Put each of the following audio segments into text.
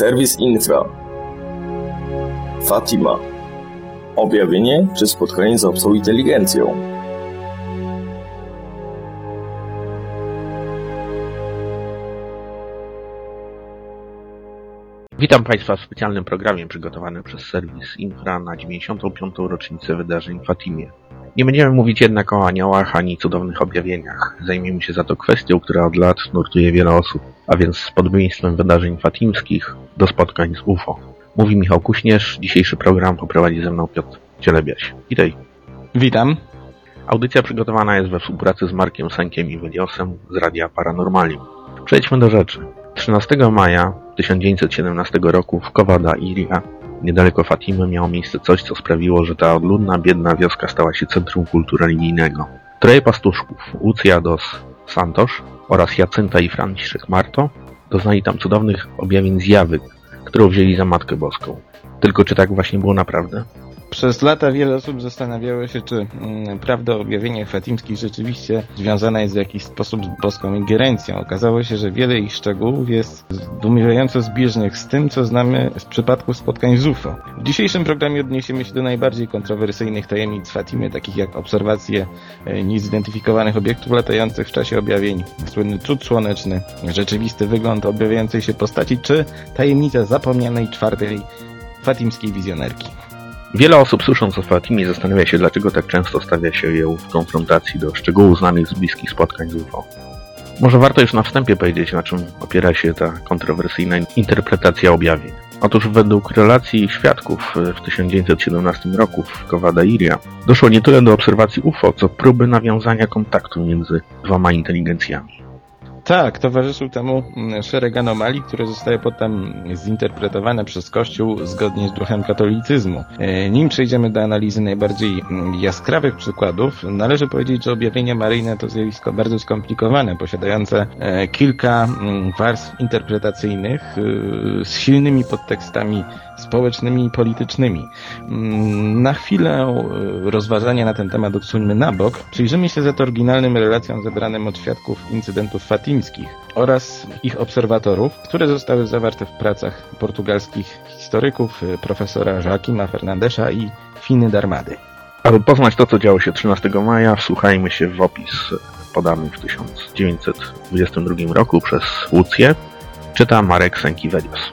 Serwis Infra Fatima Objawienie czy spotkanie z obcą inteligencją Witam Państwa w specjalnym programie przygotowanym przez serwis Infra na 95. rocznicę wydarzeń w Fatimie. Nie będziemy mówić jednak o aniołach ani cudownych objawieniach. Zajmiemy się za to kwestią, która od lat nurtuje wiele osób, a więc z podobieństwem wydarzeń fatimskich do spotkań z UFO. Mówi Michał Kuśnierz, dzisiejszy program poprowadzi ze mną Piotr Cielebiaś. Witaj. Witam. Audycja przygotowana jest we współpracy z Markiem Senkiem i Weliosem z Radia Paranormalium. Przejdźmy do rzeczy. 13 maja 1917 roku w Kowada Iria, niedaleko Fatimy, miało miejsce coś, co sprawiło, że ta odludna, biedna wioska stała się centrum kultu religijnego. Troje pastuszków, Lucia dos Santos oraz Jacynta i Franciszek Marto, doznali tam cudownych objawień zjawy, którą wzięli za Matkę Boską. Tylko czy tak właśnie było naprawdę? Przez lata wiele osób zastanawiało się, czy mm, prawda o objawieniach fatimskich rzeczywiście związana jest w jakiś sposób z boską ingerencją. Okazało się, że wiele ich szczegółów jest zdumiewająco zbieżnych z tym, co znamy z przypadków spotkań z UFO. W dzisiejszym programie odniesiemy się do najbardziej kontrowersyjnych tajemnic Fatimy, takich jak obserwacje e, niezidentyfikowanych obiektów latających w czasie objawień, słynny cud słoneczny, rzeczywisty wygląd objawiającej się postaci, czy tajemnica zapomnianej czwartej fatimskiej wizjonerki. Wiele osób słysząc o Fatimie zastanawia się, dlaczego tak często stawia się ją w konfrontacji do szczegółów znanych z bliskich spotkań z UFO. Może warto już na wstępie powiedzieć, na czym opiera się ta kontrowersyjna interpretacja objawień. Otóż według relacji świadków w 1917 roku w Kowada Iria doszło nie tyle do obserwacji UFO, co próby nawiązania kontaktu między dwoma inteligencjami. Tak, towarzyszył temu mm, szereg anomalii, które zostały potem zinterpretowane przez Kościół zgodnie z duchem katolicyzmu. E, nim przejdziemy do analizy najbardziej mm, jaskrawych przykładów, należy powiedzieć, że objawienia maryjne to zjawisko bardzo skomplikowane, posiadające e, kilka mm, warstw interpretacyjnych e, z silnymi podtekstami społecznymi i politycznymi. Na chwilę rozważania na ten temat odsuńmy na bok. Przyjrzymy się za to oryginalnym relacjom zebranym od świadków incydentów Fatim oraz ich obserwatorów, które zostały zawarte w pracach portugalskich historyków y, profesora Joaquima Fernandesza i Finy Darmady. Aby poznać to, co działo się 13 maja, wsłuchajmy się w opis podany w 1922 roku przez Łucję. Czyta Marek Sękiwelios.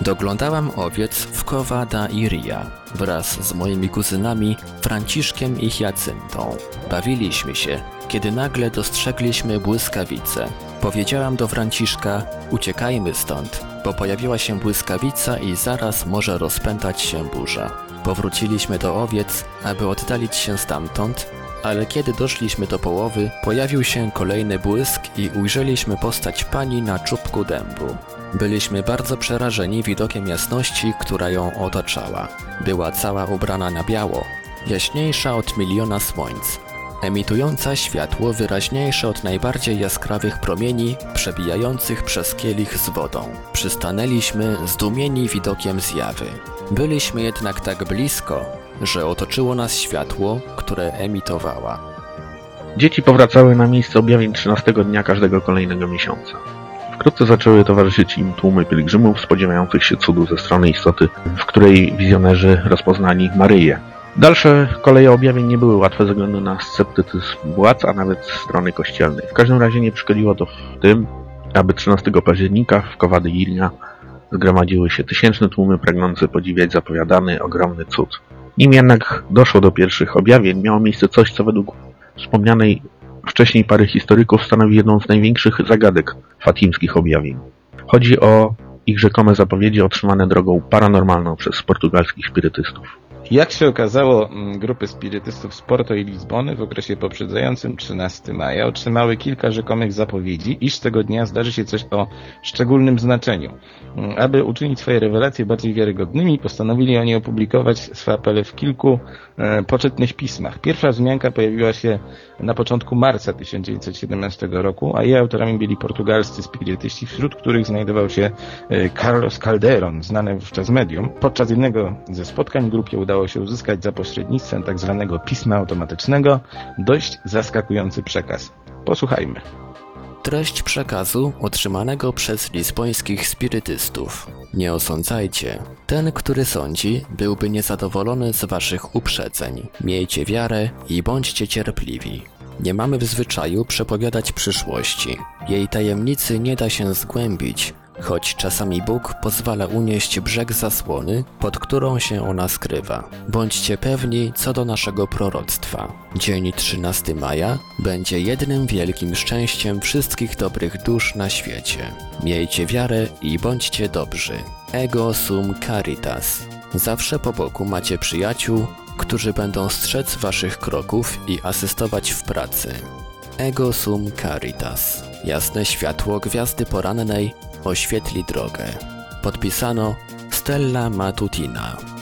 Doglądałam owiec w Kowa da Iria wraz z moimi kuzynami Franciszkiem i Jacyntą. Bawiliśmy się, kiedy nagle dostrzegliśmy błyskawicę. Powiedziałam do Franciszka, uciekajmy stąd, bo pojawiła się błyskawica i zaraz może rozpętać się burza. Powróciliśmy do owiec, aby oddalić się stamtąd, ale kiedy doszliśmy do połowy, pojawił się kolejny błysk i ujrzeliśmy postać pani na czubku dębu. Byliśmy bardzo przerażeni widokiem jasności, która ją otaczała. Była cała ubrana na biało, jaśniejsza od miliona słońc, emitująca światło wyraźniejsze od najbardziej jaskrawych promieni przebijających przez kielich z wodą. Przystanęliśmy zdumieni widokiem zjawy. Byliśmy jednak tak blisko, że otoczyło nas światło, które emitowała. Dzieci powracały na miejsce objawień 13 dnia każdego kolejnego miesiąca. Wkrótce zaczęły towarzyszyć im tłumy pielgrzymów spodziewających się cudu ze strony istoty, w której wizjonerzy rozpoznali Maryję. Dalsze koleje objawień nie były łatwe ze względu na sceptycyzm władz, a nawet strony kościelnej. W każdym razie nie przeszkodziło to w tym, aby 13 października w Kowady Ilnia zgromadziły się tysięczne tłumy pragnące podziwiać zapowiadany ogromny cud. Nim jednak doszło do pierwszych objawień, miało miejsce coś, co według wspomnianej wcześniej pary historyków stanowi jedną z największych zagadek fatimskich objawień. Chodzi o ich rzekome zapowiedzi otrzymane drogą paranormalną przez portugalskich spirytystów. Jak się okazało, mm, grupy spirytystów z Porto i Lizbony w okresie poprzedzającym 13 maja otrzymały kilka rzekomych zapowiedzi, iż tego dnia zdarzy się coś o szczególnym znaczeniu. Mm, aby uczynić swoje rewelacje bardziej wiarygodnymi, postanowili oni opublikować swe apele w kilku e, poczytnych pismach. Pierwsza wzmianka pojawiła się na początku marca 1917 roku, a jej autorami byli portugalscy spirytyści, wśród których znajdował się e, Carlos Calderon, znany wówczas medium. Podczas jednego ze spotkań grupie udało udało się uzyskać za pośrednictwem tzw. Tak pisma automatycznego dość zaskakujący przekaz. Posłuchajmy. Treść przekazu otrzymanego przez lizbońskich spirytystów. Nie osądzajcie. Ten, który sądzi, byłby niezadowolony z waszych uprzedzeń. Miejcie wiarę i bądźcie cierpliwi. Nie mamy w zwyczaju przepowiadać przyszłości. Jej tajemnicy nie da się zgłębić, choć czasami Bóg pozwala unieść brzeg zasłony, pod którą się ona skrywa. Bądźcie pewni co do naszego proroctwa. Dzień 13 maja będzie jednym wielkim szczęściem wszystkich dobrych dusz na świecie. Miejcie wiarę i bądźcie dobrzy. Ego sum caritas. Zawsze po boku macie przyjaciół, którzy będą strzec waszych kroków i asystować w pracy. Ego sum caritas. Jasne światło gwiazdy porannej oświetli drogę. Podpisano Stella Matutina.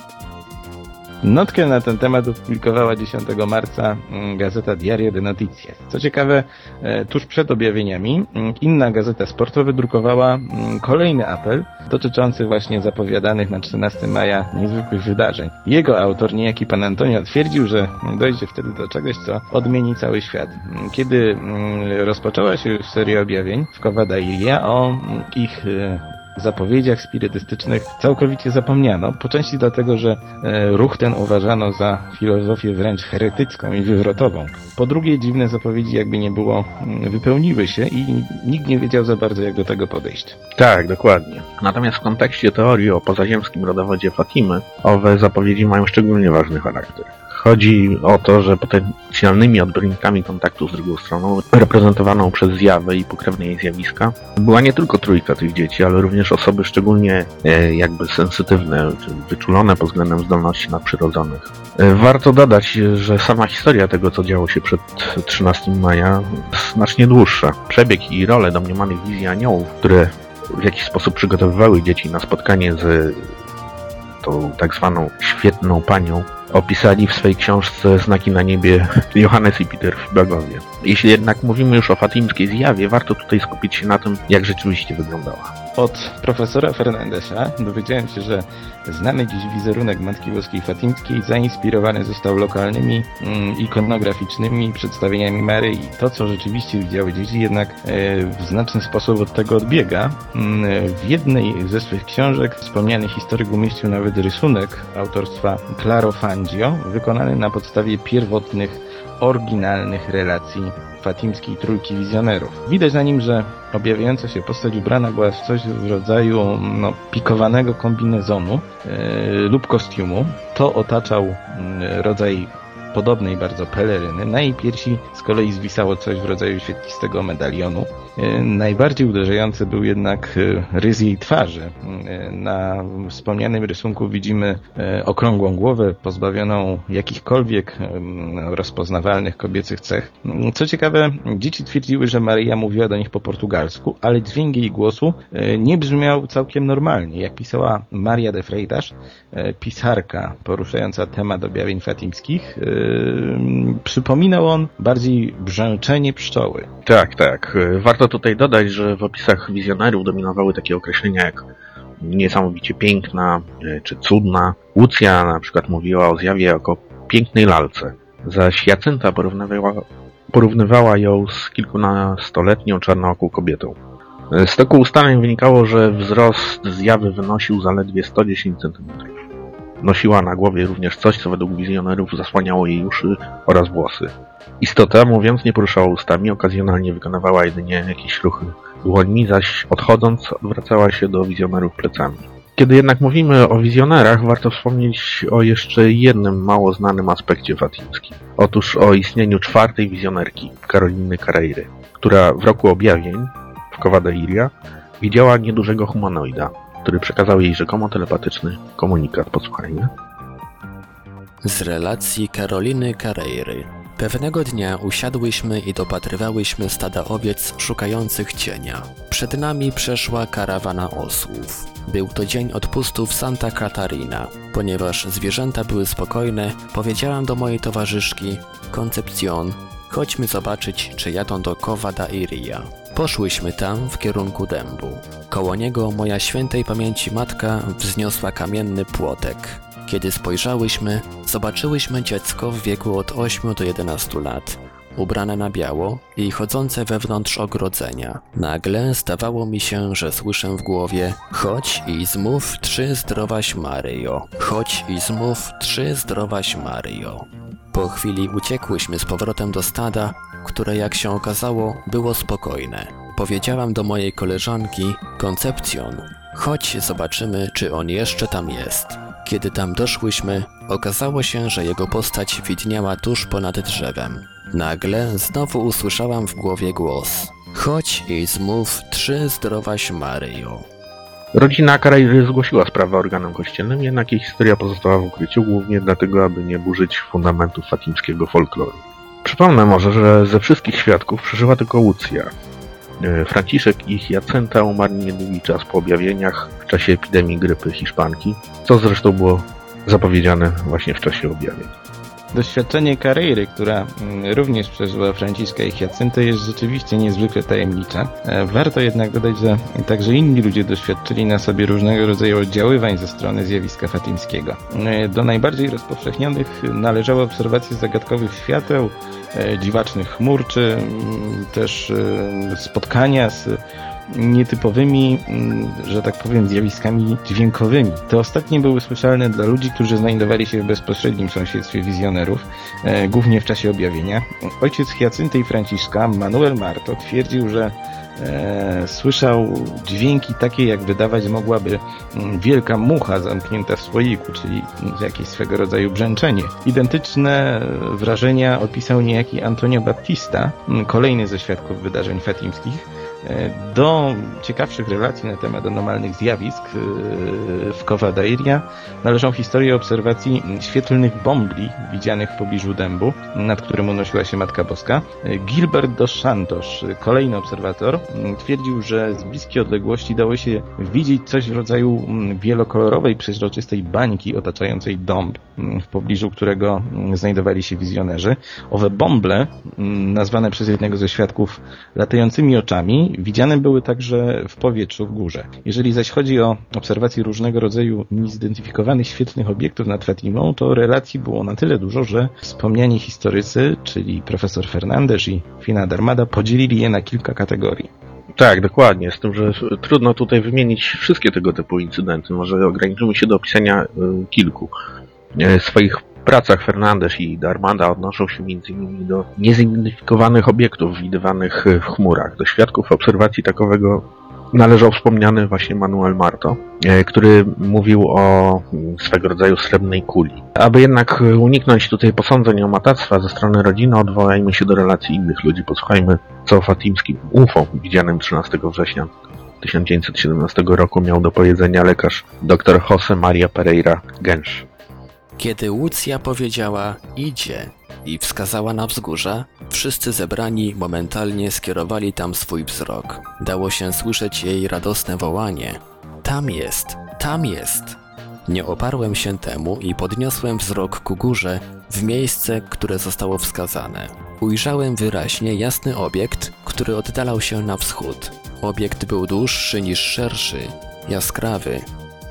Notkę na ten temat opublikowała 10 marca mm, gazeta Diario de Noticias. Co ciekawe, e, tuż przed objawieniami mm, inna gazeta sportowa wydrukowała mm, kolejny apel dotyczący właśnie zapowiadanych na 14 maja niezwykłych wydarzeń. Jego autor, niejaki pan Antonio, twierdził, że dojdzie wtedy do czegoś, co odmieni cały świat. Kiedy rozpoczęła się już seria objawień w Kowada Ilia o ich e, zapowiedziach spirytystycznych całkowicie zapomniano, po części dlatego, że e, ruch ten uważano za filozofię wręcz heretycką i wywrotową. Po drugie, dziwne zapowiedzi jakby nie było, mm, wypełniły się i nikt nie wiedział za bardzo, jak do tego podejść. Tak, dokładnie. Natomiast w kontekście teorii o pozaziemskim rodowodzie Fatimy, owe zapowiedzi mają szczególnie ważny charakter. Chodzi o to, że potencjalnymi odbiornikami kontaktu z drugą stroną, reprezentowaną przez zjawę i pokrewne jej zjawiska, była nie tylko trójka tych dzieci, ale również osoby szczególnie e, jakby sensytywne, wyczulone pod względem zdolności nadprzyrodzonych. E, warto dodać, że sama historia tego, co działo się przed 13 maja, znacznie dłuższa. Przebieg i rolę domniemanych wizji aniołów, które w jakiś sposób przygotowywały dzieci na spotkanie z tą tak zwaną świetną panią, opisali w swojej książce Znaki na niebie Johannes i Peter Fibagowie. Jeśli jednak mówimy już o fatimskiej zjawie, warto tutaj skupić się na tym, jak rzeczywiście wyglądała. Od profesora Fernandesa dowiedziałem się, że znany dziś wizerunek Matki Boskiej Fatimskiej zainspirowany został lokalnymi mm, ikonograficznymi przedstawieniami Maryi. To, co rzeczywiście widziały dzieci, jednak e, w znaczny sposób od tego odbiega. Mm, w jednej ze swych książek wspomniany historyk umieścił nawet rysunek autorstwa Claro Wykonany na podstawie pierwotnych, oryginalnych relacji fatimskiej trójki wizjonerów. Widać na nim, że objawiająca się postać ubrana była w coś w rodzaju no, pikowanego kombinezonu yy, lub kostiumu. To otaczał yy, rodzaj podobnej bardzo peleryny. Na jej piersi z kolei zwisało coś w rodzaju świetlistego medalionu. E, najbardziej uderzający był jednak e, rys jej twarzy. E, na wspomnianym rysunku widzimy okrągłą głowę pozbawioną jakichkolwiek rozpoznawalnych kobiecych cech. Co ciekawe, dzieci twierdziły, że Maria mówiła do nich po portugalsku, ale dźwięk jej głosu nie brzmiał całkiem normalnie. Jak pisała Maria de Freitas, pisarka poruszająca temat objawień fatimskich, przypominał on bardziej brzęczenie pszczoły. Tak, tak. Warto tutaj dodać, że w opisach wizjonerów dominowały takie określenia jak niesamowicie piękna e, czy cudna. Łucja na przykład mówiła o zjawie jako pięknej lalce, zaś Jacynta porównywała, porównywała ją z kilkunastoletnią czarnooką kobietą. Z tego ustaleń wynikało, że wzrost zjawy wynosił zaledwie 110 cm. Nosiła na głowie również coś, co według wizjonerów zasłaniało jej uszy oraz włosy. Istota, mówiąc, nie poruszała ustami, okazjonalnie wykonywała jedynie jakieś ruchy dłońmi, zaś odchodząc odwracała się do wizjonerów plecami. Kiedy jednak mówimy o wizjonerach, warto wspomnieć o jeszcze jednym mało znanym aspekcie fatimskim. Otóż o istnieniu czwartej wizjonerki, Karoliny Carreiry, która w roku objawień w Kowada widziała niedużego humanoida, który przekazał jej rzekomo telepatyczny komunikat. Posłuchajmy. Z relacji Karoliny Carreiry. Pewnego dnia usiadłyśmy i dopatrywałyśmy stada owiec szukających cienia. Przed nami przeszła karawana osłów. Był to dzień odpustu w Santa Catarina. Ponieważ zwierzęta były spokojne, powiedziałam do mojej towarzyszki Concepcion, chodźmy zobaczyć, czy jadą do Cova da Iria. Poszłyśmy tam w kierunku dębu. Koło niego moja świętej pamięci matka wzniosła kamienny płotek. Kiedy spojrzałyśmy, zobaczyłyśmy dziecko w wieku od 8 do 11 lat. ubrane na biało i chodzące wewnątrz ogrodzenia. Nagle zdawało mi się, że słyszę w głowie Chodź i zmów trzy zdrowaś Maryjo. Chodź i zmów trzy zdrowaś Maryjo. Po chwili uciekłyśmy z powrotem do stada, które jak się okazało było spokojne. Powiedziałam do mojej koleżanki Koncepcjon, chodź zobaczymy, czy on jeszcze tam jest. Kiedy tam doszłyśmy, okazało się, że jego postać widniała tuż ponad drzewem. Nagle znowu usłyszałam w głowie głos. Chodź i zmów trzy zdrowaś Maryjo. Rodzina Karairy zgłosiła sprawę organom kościelnym, jednak jej historia pozostała w ukryciu, głównie dlatego, aby nie burzyć fundamentów fatimskiego folkloru. Przypomnę może, że ze wszystkich świadków przeżyła tylko Łucja. E, Franciszek i Jacenta umarli niedługi czas po objawieniach w czasie epidemii grypy hiszpanki, co zresztą było zapowiedziane właśnie w czasie objawień. Doświadczenie Carreiry, która mm, również przeżyła Franciszka i Hiacyntę jest rzeczywiście niezwykle tajemnicze. E, Warto jednak dodać, że także inni ludzie doświadczyli na sobie różnego rodzaju oddziaływań ze strony zjawiska fatimskiego. E, Do najbardziej rozpowszechnionych należały obserwacje zagadkowych świateł, e, dziwacznych chmur, czy mm, też spotkania z nietypowymi, mm, że tak powiem, zjawiskami dźwiękowymi. Te ostatnie były słyszalne dla ludzi, którzy znajdowali się w bezpośrednim sąsiedztwie wizjonerów, e, głównie w czasie objawienia. Ojciec Hiacynty i Franciszka, Manuel Marto, twierdził, że e, słyszał dźwięki takie, jak wydawać mogłaby mm, wielka mucha zamknięta w słoiku, czyli jakieś swego rodzaju brzęczenie. Identyczne e, wrażenia opisał niejaki Antonio Baptista, kolejny ze świadków wydarzeń fatimskich, Do ciekawszych relacji na temat anomalnych zjawisk e, w Cova d'Airia należą historie obserwacji świetlnych bombli widzianych w pobliżu dębu, nad którym unosiła się Matka Boska. E, Gilbert dos Santos, kolejny obserwator, twierdził, że z bliskiej odległości dało się widzieć coś w rodzaju wielokolorowej, przeźroczystej bańki otaczającej dąb, w pobliżu którego znajdowali się wizjonerzy. Owe bąble, nazwane przez jednego ze świadków latającymi oczami, widziane były także w powietrzu w górze. Jeżeli zaś chodzi o obserwacje różnego rodzaju niezidentyfikowanych świetlnych obiektów nad Fatimą, to relacji było na tyle dużo, że wspomniani historycy, czyli profesor Fernandez i Fina Darmada, podzielili je na kilka kategorii. Tak, dokładnie, z tym, że trudno tutaj wymienić wszystkie tego typu incydenty. Może ograniczymy się do opisania y, kilku. W swoich pracach Fernandez i Darmada odnoszą się m.in. do niezidentyfikowanych obiektów widywanych w chmurach. Do świadków obserwacji takowego należał wspomniany właśnie Manuel Marto, e, który mówił o mm, swego rodzaju srebrnej kuli. Aby jednak uniknąć tutaj posądzeń o matactwa ze strony rodziny, odwołajmy się do relacji innych ludzi. Posłuchajmy, co o fatimskim UFO widzianym 13 września 1917 roku miał do powiedzenia lekarz dr Jose Maria Pereira Gensz. Kiedy Łucja powiedziała idzie i wskazała na wzgórza, wszyscy zebrani momentalnie skierowali tam swój wzrok. Dało się słyszeć jej radosne wołanie. Tam jest, tam jest. Nie oparłem się temu i podniosłem wzrok ku górze, w miejsce, które zostało wskazane. Ujrzałem wyraźnie jasny obiekt, który oddalał się na wschód. Obiekt był dłuższy niż szerszy, jaskrawy,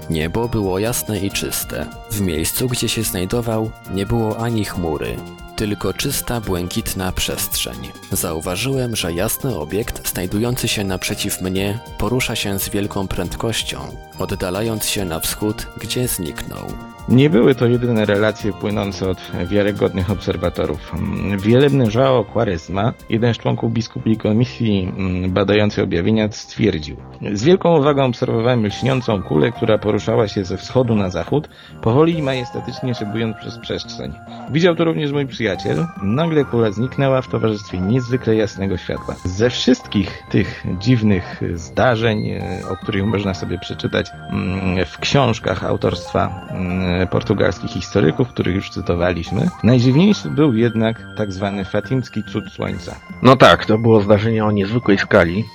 Niebo było jasne i czyste. W miejscu, gdzie się znajdował, nie było ani chmury, tylko czysta, błękitna przestrzeń. Zauważyłem, że jasny obiekt znajdujący się naprzeciw mnie porusza się z wielką prędkością, oddalając się na wschód, gdzie zniknął. Nie były to jedyne relacje płynące od wiarygodnych obserwatorów. Wielebny João Quaresma, jeden z członków biskupiej komisji mm, badającej objawienia, stwierdził. Z wielką uwagą obserwowałem lśniącą kulę, która poruszała się ze wschodu na zachód, powoli i majestatycznie szybując przez przestrzeń. Widział to również mój przyjaciel. Nagle kula zniknęła w towarzystwie niezwykle jasnego światła. Ze wszystkich tych dziwnych zdarzeń, e, o których można sobie przeczytać mm, w książkach autorstwa mm, portugalskich historyków, których już cytowaliśmy, najdziwniejszy był jednak tak zwany fatimski cud słońca. No tak, to było zdarzenie o niezwykłej skali.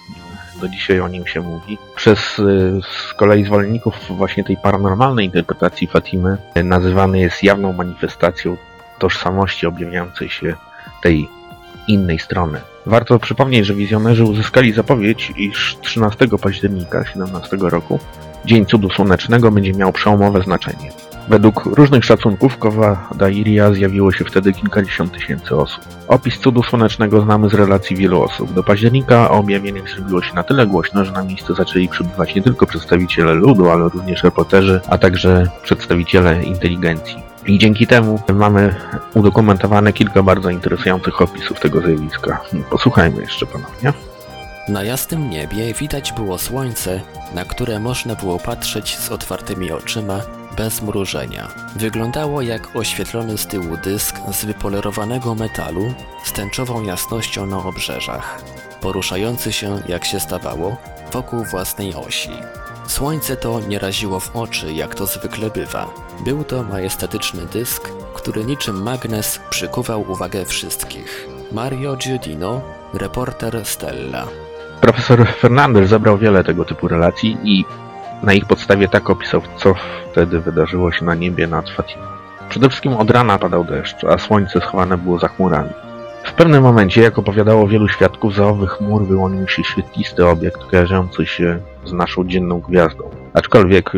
Do dzisiaj o nim się mówi. Przez y, z kolei zwolenników właśnie tej paranormalnej interpretacji Fatimy y, nazywany jest jawną manifestacją tożsamości objawiającej się tej innej strony. Warto przypomnieć, że wizjonerzy uzyskali zapowiedź, iż 13 października 17 roku Dzień Cudu Słonecznego będzie miał przełomowe znaczenie. Według różnych szacunków kowa Dairia zjawiło się wtedy kilkadziesiąt tysięcy osób. Opis cudu słonecznego znamy z relacji wielu osób. Do października o objawieniach zrobiło się na tyle głośno, że na miejsce zaczęli przybywać nie tylko przedstawiciele ludu, ale również reporterzy, a także przedstawiciele inteligencji. I dzięki temu mamy udokumentowane kilka bardzo interesujących opisów tego zjawiska. Posłuchajmy jeszcze ponownie. Na jasnym niebie widać było słońce, na które można było patrzeć z otwartymi oczyma, bez mrużenia. Wyglądało jak oświetlony z tyłu dysk z wypolerowanego metalu z tęczową jasnością na obrzeżach, poruszający się, jak się stawało, wokół własnej osi. Słońce to nie raziło w oczy, jak to zwykle bywa. Był to majestatyczny dysk, który niczym magnes przykuwał uwagę wszystkich. Mario Giudino, reporter Stella. Profesor Fernandez zebrał wiele tego typu relacji i na ich podstawie tak opisał, co wtedy wydarzyło się na niebie nad Fatimą. Przede wszystkim od rana padał deszcz, a słońce schowane było za chmurami. W pewnym momencie, jak opowiadało wielu świadków, za owych chmur wyłonił się świetlisty obiekt kojarzący się z naszą dzienną gwiazdą. Aczkolwiek,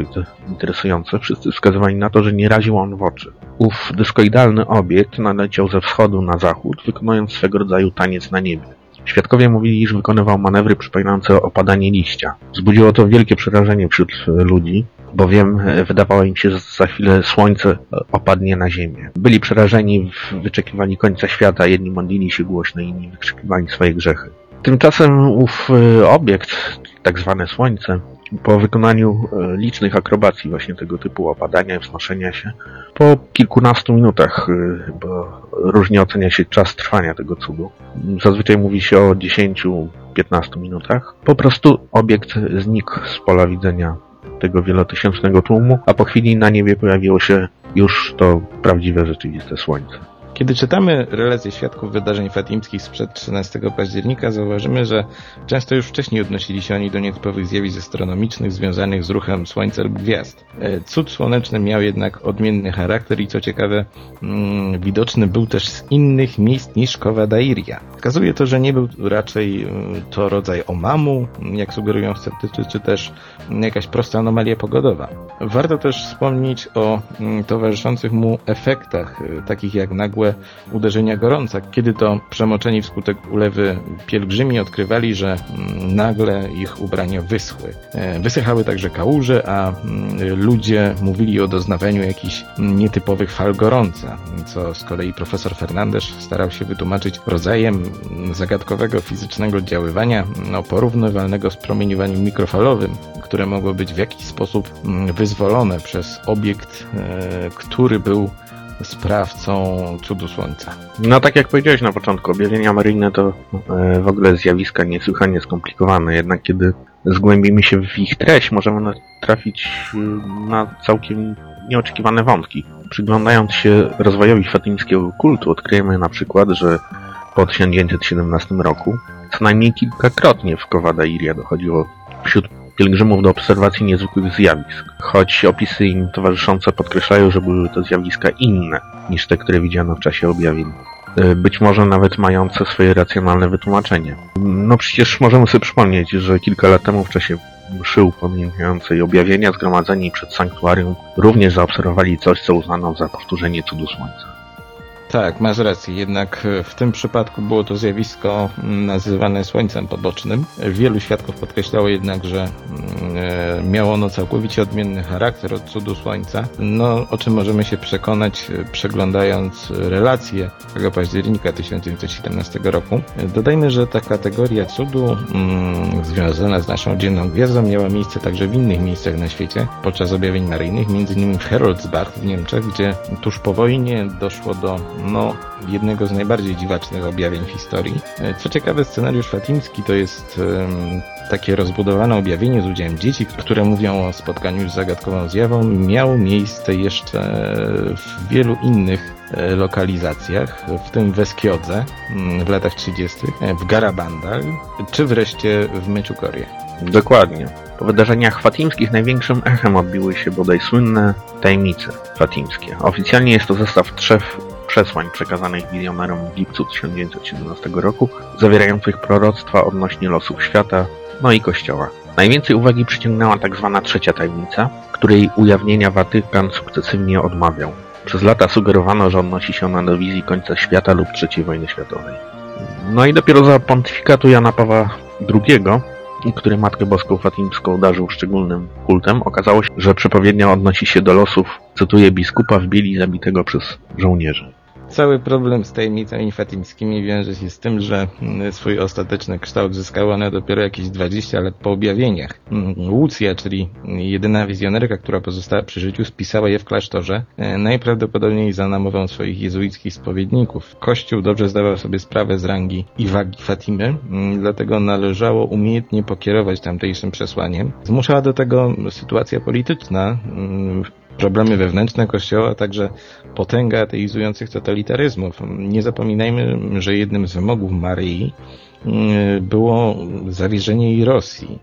interesujące, wszyscy wskazywali na to, że nie raził on w oczy. Ów dyskoidalny obiekt naleciał ze wschodu na zachód, wykonując swego rodzaju taniec na niebie. Świadkowie mówili, iż wykonywał manewry przypominające opadanie liścia. Wzbudziło to wielkie przerażenie wśród ludzi, bowiem wydawało im się, że za chwilę słońce opadnie na ziemię. Byli przerażeni, wyczekiwali końca świata, jedni modlili się głośno, inni wykrzykiwali swoje grzechy. Tymczasem ów obiekt, tak zwane słońce, po wykonaniu licznych akrobacji właśnie tego typu opadania wznoszenia się, po kilkunastu minutach, bo różnie ocenia się czas trwania tego cudu, zazwyczaj mówi się o 10-15 minutach, po prostu obiekt znikł z pola widzenia tego wielotysięcznego tłumu, a po chwili na niebie pojawiło się już to prawdziwe, rzeczywiste słońce. Kiedy czytamy relacje świadków wydarzeń fatimskich sprzed 13 października, zauważymy, że często już wcześniej odnosili się oni do nietypowych zjawisk astronomicznych związanych z ruchem Słońca lub gwiazd. Cud słoneczny miał jednak odmienny charakter i co ciekawe, mm, widoczny był też z innych miejsc niż Kowa Dairia. Wskazuje to, że nie był raczej to rodzaj omamu, jak sugerują sceptycy, czy też jakaś prosta anomalia pogodowa. Warto też wspomnieć o towarzyszących mu efektach, takich jak nagłe uderzenia gorąca, kiedy to przemoczeni wskutek ulewy pielgrzymi odkrywali, że nagle ich ubrania wyschły. Wysychały także kałuże, a ludzie mówili o doznawaniu jakichś nietypowych fal gorąca, co z kolei profesor Fernandez starał się wytłumaczyć rodzajem zagadkowego fizycznego oddziaływania, no, porównywalnego z promieniowaniem mikrofalowym, które mogło być w jakiś sposób wyzwolone przez obiekt, który był sprawcą cudu słońca. No tak jak powiedziałeś na początku, objawienia maryjne to w ogóle zjawiska niesłychanie skomplikowane, jednak kiedy zgłębimy się w ich treść, możemy trafić na całkiem nieoczekiwane wątki. Przyglądając się rozwojowi fatimskiego kultu, odkryjemy na przykład, że po 1917 roku co najmniej kilkakrotnie w Kowada Iria dochodziło wśród pielgrzymów do obserwacji niezwykłych zjawisk, choć opisy im towarzyszące podkreślają, że były to zjawiska inne niż te, które widziano w czasie objawień. Być może nawet mające swoje racjonalne wytłumaczenie. No przecież możemy sobie przypomnieć, że kilka lat temu w czasie mszy upamiętniającej objawienia zgromadzeni przed sanktuarium również zaobserwowali coś, co uznano za powtórzenie cudu słońca. Tak, masz rację, jednak w tym przypadku było to zjawisko nazywane słońcem pobocznym. Wielu świadków podkreślało jednak, że miało ono całkowicie odmienny charakter od cudu słońca, no o czym możemy się przekonać przeglądając relacje tego października 1917 roku. Dodajmy, że ta kategoria cudu mm, związana z naszą dzienną gwiazdą miała miejsce także w innych miejscach na świecie podczas objawień maryjnych, m.in. w Heroldsbach w Niemczech, gdzie tuż po wojnie doszło do no, jednego z najbardziej dziwacznych objawień w historii. Co ciekawe, scenariusz fatimski to jest um, takie rozbudowane objawienie z udziałem dzieci, które mówią o spotkaniu z zagadkową zjawą. Miało miejsce jeszcze w wielu innych lokalizacjach, w tym w Eskiodze w latach 30., w Garabandal, czy wreszcie w Meczukorie. Dokładnie. Po wydarzeniach fatimskich największym echem odbiły się bodaj słynne tajemnice fatimskie. Oficjalnie jest to zestaw trzech przesłań przekazanych milionerom w lipcu 1917 roku, zawierających proroctwa odnośnie losów świata, no i Kościoła. Najwięcej uwagi przyciągnęła tak zwana trzecia tajemnica, której ujawnienia Watykan sukcesywnie odmawiał. Przez lata sugerowano, że odnosi się ona do wizji końca świata lub III wojny światowej. No i dopiero za pontyfikatu Jana Pawła II, który Matkę Boską Fatimską darzył szczególnym kultem, okazało się, że przepowiednia odnosi się do losów, cytuję, biskupa w bieli zabitego przez żołnierzy. Cały problem z tajemnicami fatimskimi wiąże się z tym, że mm, swój ostateczny kształt zyskały one dopiero jakieś 20 lat po objawieniach. Mm, Łucja, czyli jedyna wizjonerka, która pozostała przy życiu, spisała je w klasztorze, e, najprawdopodobniej za namową swoich jezuickich spowiedników. Kościół dobrze zdawał sobie sprawę z rangi i wagi Fatimy, mm, dlatego należało umiejętnie pokierować tamtejszym przesłaniem. Zmuszała do tego sytuacja polityczna, mm, problemy wewnętrzne Kościoła, a także potęga ateizujących totalitaryzmów. Nie zapominajmy, że jednym z wymogów Maryi mm, było zawierzenie jej Rosji,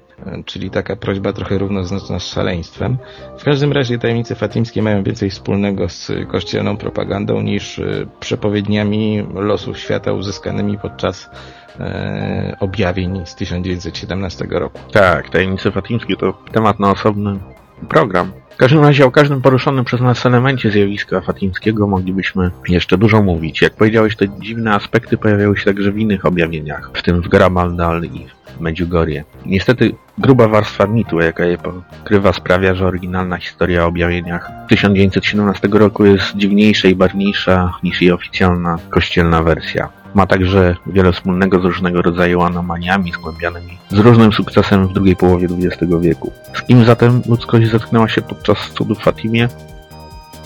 czyli taka prośba trochę równoznaczna z szaleństwem. W każdym razie tajemnice fatimskie mają więcej wspólnego z kościelną propagandą niż y, przepowiedniami losów świata uzyskanymi podczas e, objawień z 1917 roku. Tak, tajemnice fatimskie to temat na osobny program. W każdym razie o każdym poruszonym przez nas elemencie zjawiska fatimskiego moglibyśmy jeszcze dużo mówić. Jak powiedziałeś, te dziwne aspekty pojawiały się także w innych objawieniach, w tym w Grabaldal i w Medjugorje. Niestety gruba warstwa mitu, jaka je pokrywa, sprawia, że oryginalna historia o objawieniach 1917 roku jest dziwniejsza i barwniejsza niż jej oficjalna kościelna wersja. Ma także wiele wspólnego z różnego rodzaju anomaliami zgłębianymi z różnym sukcesem w drugiej połowie XX wieku. Z kim zatem ludzkość zetknęła się podczas cudów w Fatimie?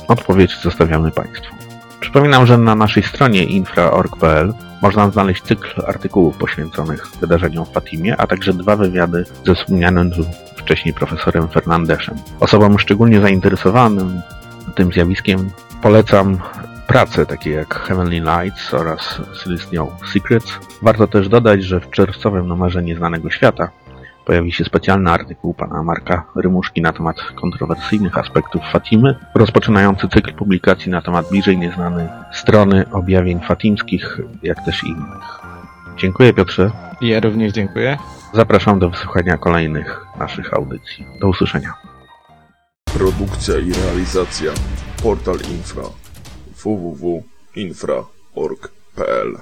Odpowiedź zostawiamy Państwu. Przypominam, że na naszej stronie infra.org.pl można znaleźć cykl artykułów poświęconych wydarzeniom w Fatimie, a także dwa wywiady ze wspomnianym tu wcześniej profesorem Fernandeszem. Osobom szczególnie zainteresowanym tym zjawiskiem polecam prace takie jak Heavenly Lights oraz Celestial Secrets. Warto też dodać, że w czerwcowym numerze Nieznanego Świata pojawi się specjalny artykuł pana Marka Rymuszki na temat kontrowersyjnych aspektów Fatimy, rozpoczynający cykl publikacji na temat bliżej nieznanej strony objawień fatimskich, jak też innych. Dziękuję Piotrze. Ja również dziękuję. Zapraszam do wysłuchania kolejnych naszych audycji. Do usłyszenia. Produkcja i realizacja Portal Infra www.infra.org.pl